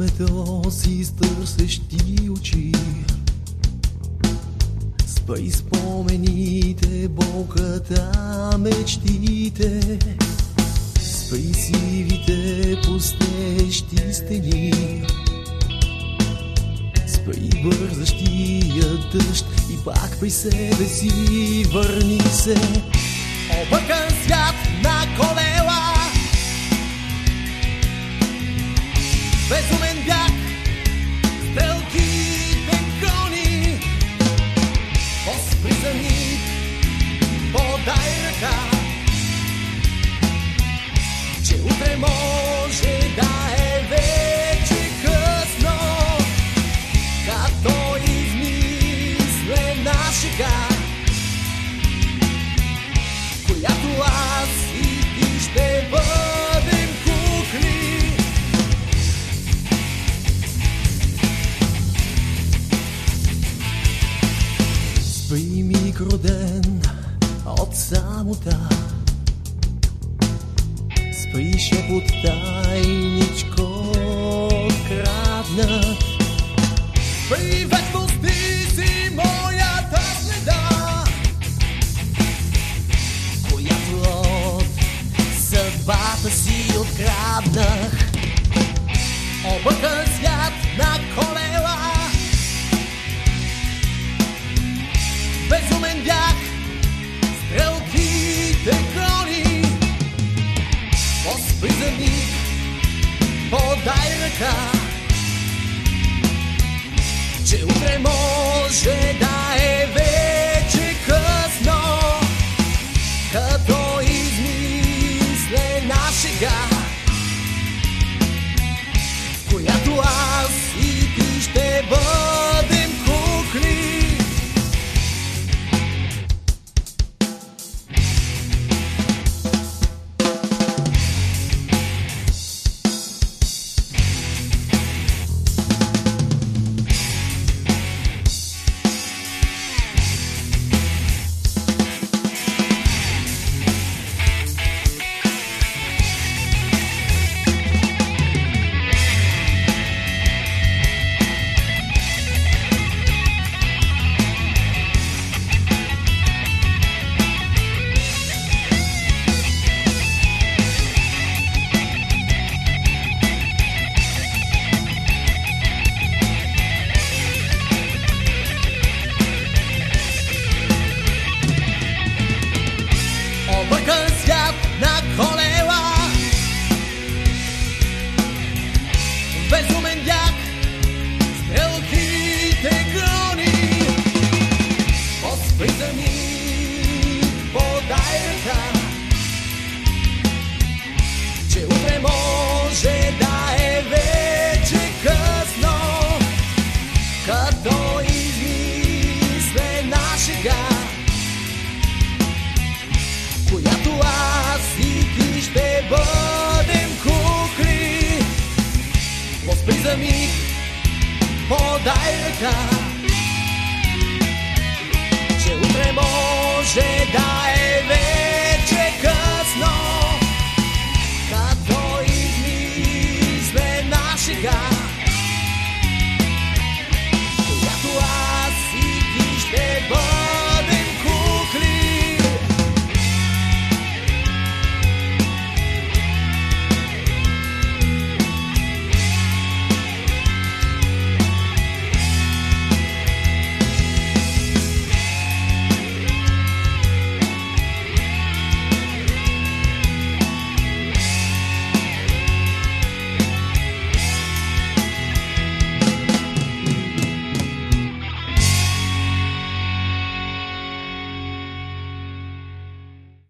времето търсещи очи. Спай спомените, болката, мечтите. Спай сивите, пустещи стени. Спай бързащия дъжд и пак при себе си върни се. Объркай! Спи микроден от самота. Спи шепот тайничко крадна Спи вечности си моята следа Която от съдбата си откраднах. Объркан Поспри за миг Подай ръка Че утре може да е вече късно Като измислена шега в Която аз и подай